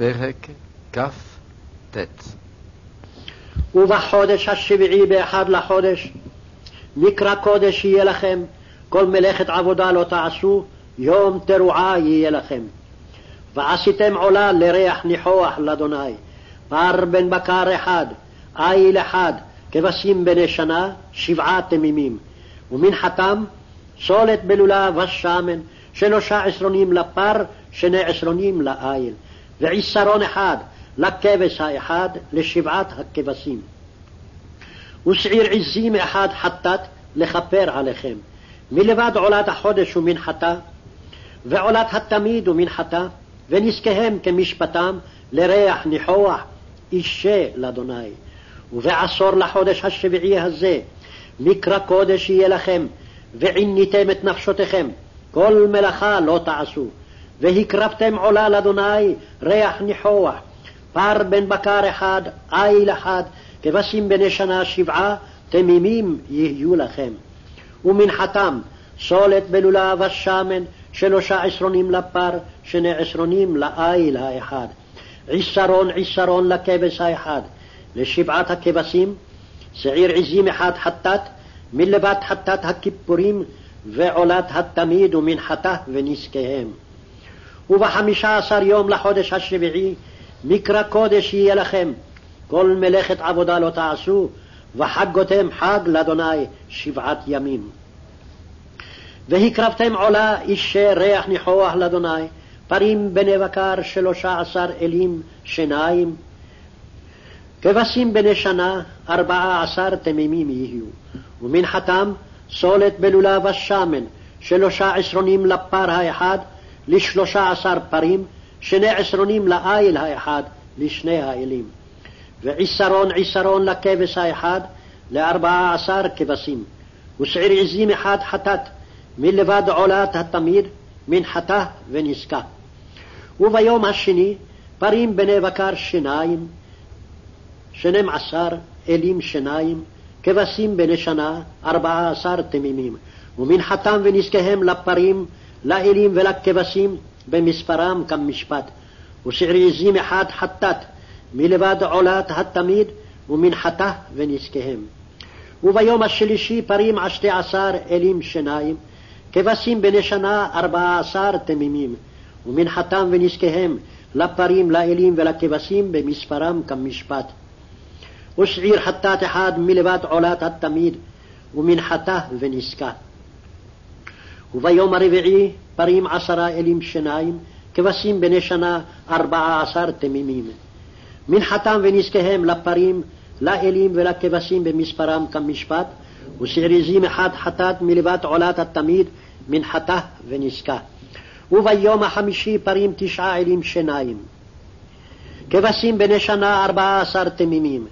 פרק כ"ט. ובחודש השביעי באחד לחודש, מקרא קודש יהיה לכם, כל מלאכת עבודה לא תעשו, יום תרועה יהיה לכם. ועשיתם עולה לריח ניחוח לאדוני, פר בן בקר אחד, איל אחד, כבשים בני שנה, שבעה תמימים, ומנחתם סולת בלולה ושמן, שלושה עשרונים לפר, שני עשרונים לאיל, ועיסרון אחד לכבש האחד, לשבעת הכבשים. ושעיר עזים אחד חטאת לכפר עליכם, מלבד עולת החודש ומנחתה, ועולת התמיד ומנחתה, ונזקיהם כמשפטם, לריח ניחוח, אישה לאדוני. ובעשור לחודש השביעי הזה, מקרא קודש יהיה לכם, ועיניתם את נפשותיכם, כל מלאכה לא תעשו. והקרבתם עולה לאדוני ריח ניחוח, פר בן בקר אחד, איל אחד, כבשים בני שנה שבעה, תמימים יהיו לכם. ומנחתם, סולת בלולה ושמן, שלושה עשרונים לפר, שני עשרונים לאיל האחד. עשרון עשרון לכבש האחד, לשבעת הכבשים, שעיר עזים אחד חטאת, מלבד חטאת הכיפורים, ועולת התמיד ומנחתה ונזקיהם. ובחמישה עשר יום לחודש השביעי, מקרא קודש יהיה לכם, כל מלאכת עבודה לא תעשו, וחגותם חג לאדוני שבעת ימים. והקרבתם עולה אישי ריח ניחוח לאדוני, פרים בני בקר שלושה עשר אלים שיניים, כבשים בני שנה ארבעה עשר תמימים יהיו, ומנחתם סולת בלולה ושמן, שלושה עשרונים לפר האחד, לשלושה עשר פרים, שני עשרונים לאיל האחד, לשני האלים. ועשרון עשרון לכבש האחד, לארבעה עשר כבשים. ושעיר עזים אחד חטאת, מלבד עולת התמיר, מנחתה ונזקה. וביום השני, פרים בני בקר שיניים, שנים עשר אלים שיניים, כבשים בני שנה, ארבעה עשר תמימים, ומנחתם ונזקיהם לפרים, לאלים ולכבשים, במספרם כמשפט. ושערי עזים אחד חטאת, מלבד עולת התמיד, ומנחתה ונזקיהם. וביום השלישי פרים עשתי עשר אלים שיניים, כבשים בני שנה ארבעה עשר תמימים, ומנחתם ונזקיהם לפרים, לאלים ולכבשים, במספרם כמשפט. ושעיר חטאת אחד מלבד עולת התמיד, ומנחתה ונזקה. וביום הרביעי פרים עשרה אלים שיניים, כבשים בני שנה ארבעה עשר תמימים. מנחתם ונזקיהם לפרים, לאלים ולכבשים במספרם כמשפט, ושעריזים אחד חטאת מלבד עולת התמיד, מנחתה ונזקה. וביום החמישי פרים תשעה אלים שיניים. כבשים בני שנה ארבעה עשר תמימים,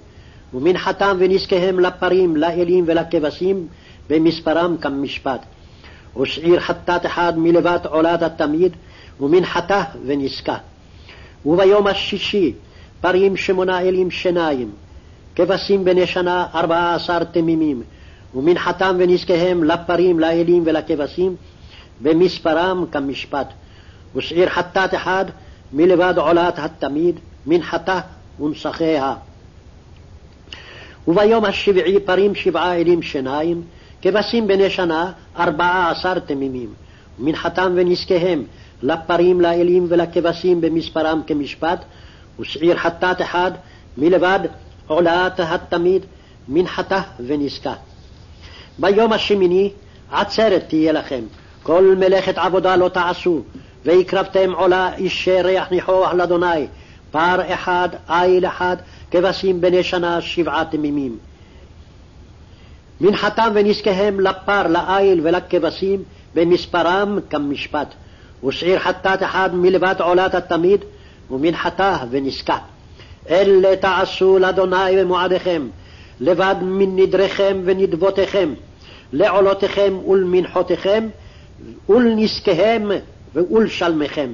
ומנחתם ונזקיהם לפרים, לאלים ולכבשים, במספרם כמשפט. ושעיר חטאת אחד מלבד עולת התמיד, ומנחתה ונזקה. וביום השישי פרים שמונה אלים שיניים, כבשים בני שנה ארבעה עשר תמימים, ומנחתם ונזקיהם לפרים, לאלים ולכבשים, במספרם כמשפט. ושעיר חטאת אחד מלבד עולת התמיד, מנחתה ונסחיה. וביום השביעי פרים שבעה אלים שיניים, כבשים בני שנה ארבעה עשר תמימים, ומנחתם ונזקיהם לפרים, לאלים ולכבשים במספרם כמשפט, ושעיר חטאת אחד מלבד עולת התמיד, מנחתה ונזקה. ביום השמיני עצרת תהיה לכם, כל מלאכת עבודה לא תעשו, והקרבתם עולה אישי ריח ניחוח לאדוני, פר אחד, איל אחד, כבשים בני שנה שבעה תמימים. מנחתם ונזקיהם לפר, לאיל ולכבשים, במספרם כמשפט. ושעיר חטאת אחד מלבד עולת התמיד, ומנחתה ונזקה. אלה תעשו לאדוני במועדיכם, לבד מנדריכם ונדבותיכם, לעולותיכם ולמנחותיכם, ולנזקיהם ולשלמיכם.